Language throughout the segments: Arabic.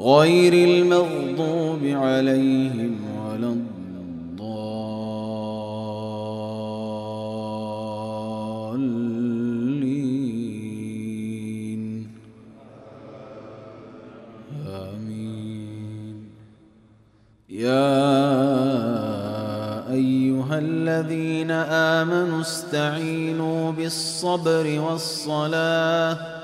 غير المغضوب عليهم ولا الضالين. آمين. يا أيها الذين آمنوا استعينوا بالصبر والصلاة.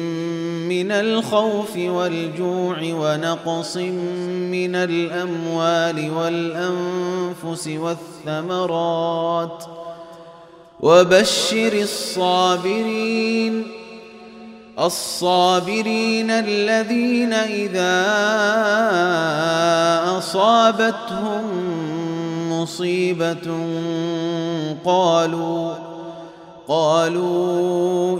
الخوف والجوع ونقص من الأموال والأنفس والثمرات وبشر الصابرين الصابرين الذين إذا أصابتهم مصيبة قالوا قالوا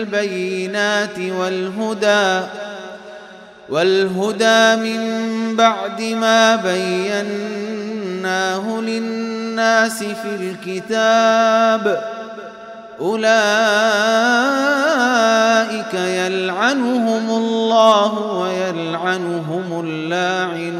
البينات والهدى والهدى من بعد ما بيناه للناس في الكتاب. أولئك يلعنهم الله ويلعنهم اللاعنون.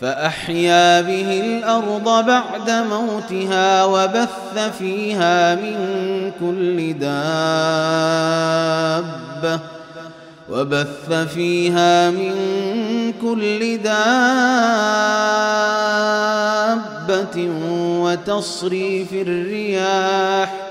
فأحيا به الأرض بعد موتها وبث فيها من كل دابة وبث فيها من كل دابة وتصريف الرياح